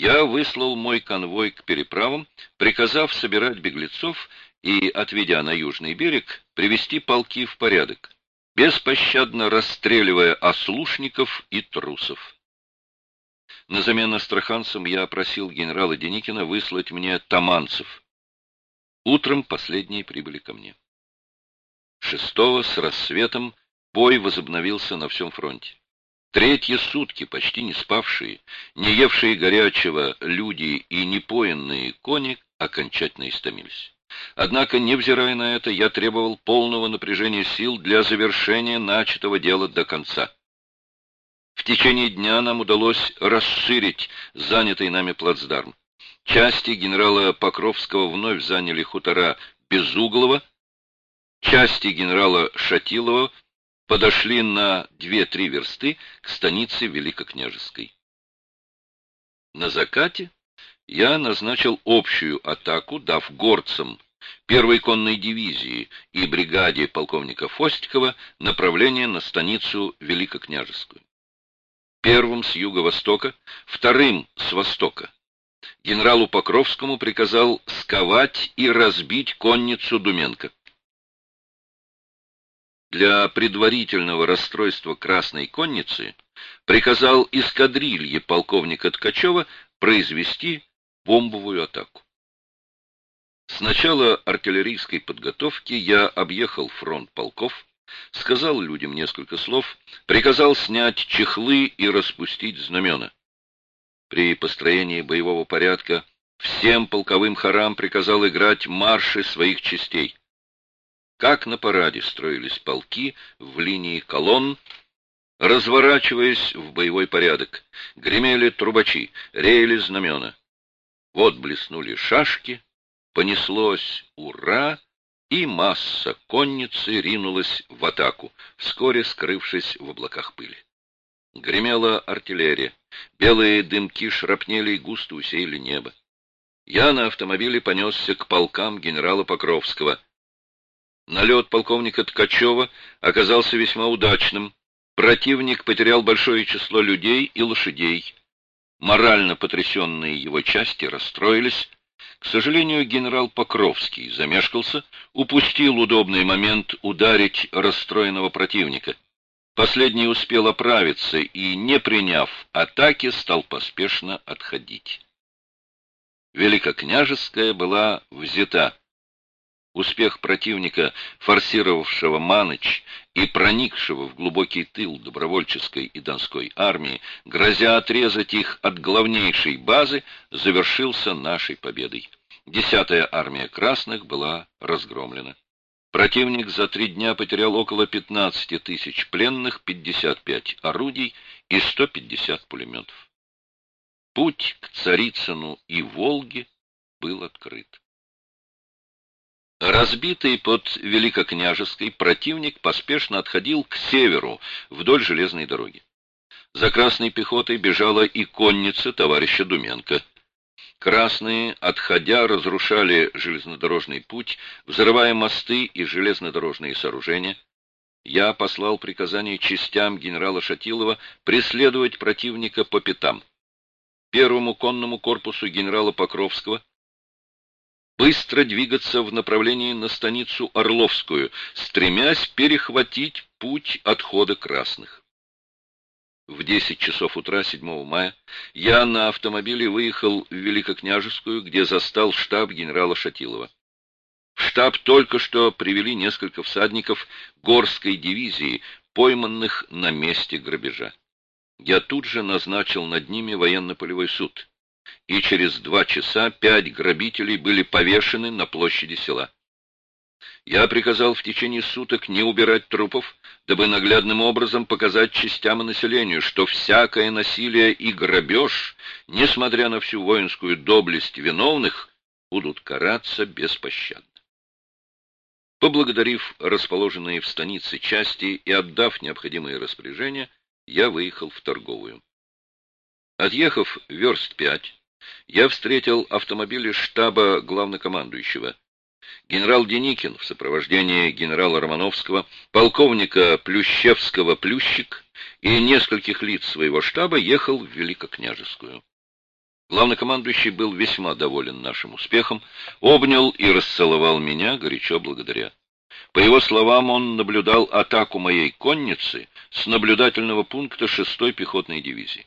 я выслал мой конвой к переправам, приказав собирать беглецов и, отведя на южный берег, привести полки в порядок, беспощадно расстреливая ослушников и трусов. На замену астраханцам я просил генерала Деникина выслать мне таманцев. Утром последние прибыли ко мне. Шестого с рассветом бой возобновился на всем фронте. Третьи сутки, почти не спавшие, не евшие горячего люди и не поенные кони окончательно истомились. Однако, невзирая на это, я требовал полного напряжения сил для завершения начатого дела до конца. В течение дня нам удалось расширить занятый нами плацдарм. Части генерала Покровского вновь заняли хутора Безуглова, части генерала Шатилова подошли на две-три версты к станице Великокняжеской. На закате я назначил общую атаку, дав горцам первой конной дивизии и бригаде полковника Фостикова направление на станицу Великокняжескую. Первым с юго-востока, вторым с востока. Генералу Покровскому приказал сковать и разбить конницу Думенко. Для предварительного расстройства Красной Конницы приказал эскадрилье полковника Ткачева произвести бомбовую атаку. С начала артиллерийской подготовки я объехал фронт полков, сказал людям несколько слов, приказал снять чехлы и распустить знамена. При построении боевого порядка всем полковым хорам приказал играть марши своих частей. Как на параде строились полки в линии колонн, разворачиваясь в боевой порядок, гремели трубачи, реяли знамена. Вот блеснули шашки, понеслось «Ура!» и масса конницы ринулась в атаку, вскоре скрывшись в облаках пыли. Гремела артиллерия, белые дымки шрапнелей густо усеяли небо. Я на автомобиле понесся к полкам генерала Покровского — Налет полковника Ткачева оказался весьма удачным. Противник потерял большое число людей и лошадей. Морально потрясенные его части расстроились. К сожалению, генерал Покровский замешкался, упустил удобный момент ударить расстроенного противника. Последний успел оправиться и, не приняв атаки, стал поспешно отходить. Великокняжеская была взята. Успех противника, форсировавшего Маныч и проникшего в глубокий тыл добровольческой и донской армии, грозя отрезать их от главнейшей базы, завершился нашей победой. Десятая армия красных была разгромлена. Противник за три дня потерял около 15 тысяч пленных, 55 орудий и 150 пулеметов. Путь к Царицыну и Волге был открыт. Разбитый под Великокняжеской, противник поспешно отходил к северу, вдоль железной дороги. За красной пехотой бежала и конница товарища Думенко. Красные, отходя, разрушали железнодорожный путь, взрывая мосты и железнодорожные сооружения. Я послал приказание частям генерала Шатилова преследовать противника по пятам. Первому конному корпусу генерала Покровского быстро двигаться в направлении на станицу Орловскую, стремясь перехватить путь отхода красных. В 10 часов утра 7 мая я на автомобиле выехал в Великокняжескую, где застал штаб генерала Шатилова. В штаб только что привели несколько всадников горской дивизии, пойманных на месте грабежа. Я тут же назначил над ними военно-полевой суд и через два часа пять грабителей были повешены на площади села. Я приказал в течение суток не убирать трупов, дабы наглядным образом показать частям и населению, что всякое насилие и грабеж, несмотря на всю воинскую доблесть виновных, будут караться беспощадно. Поблагодарив расположенные в станице части и отдав необходимые распоряжения, я выехал в торговую. Отъехав верст пять, я встретил автомобили штаба главнокомандующего. Генерал Деникин в сопровождении генерала Романовского, полковника Плющевского Плющик и нескольких лиц своего штаба ехал в Великокняжескую. Главнокомандующий был весьма доволен нашим успехом, обнял и расцеловал меня, горячо благодаря. По его словам, он наблюдал атаку моей конницы с наблюдательного пункта 6-й пехотной дивизии.